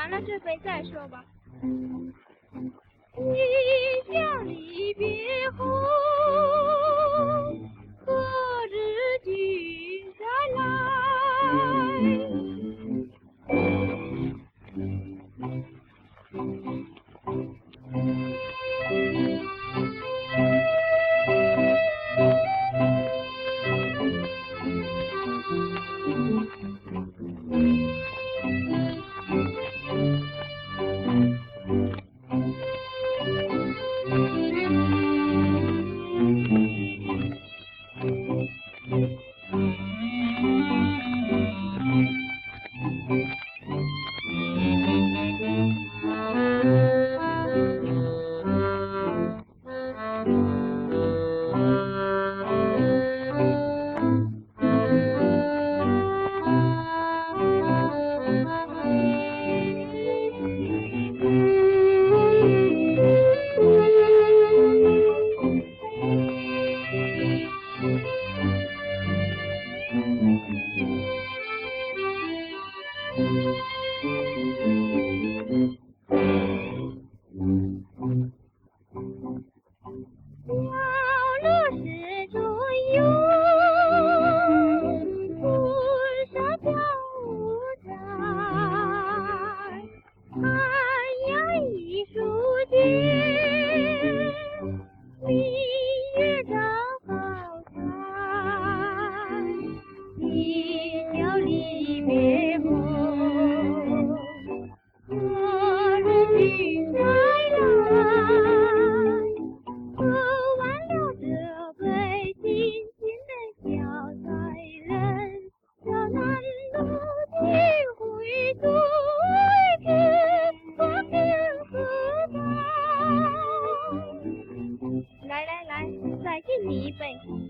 完了这杯再说吧。一江离别后。来来来，再敬你一杯。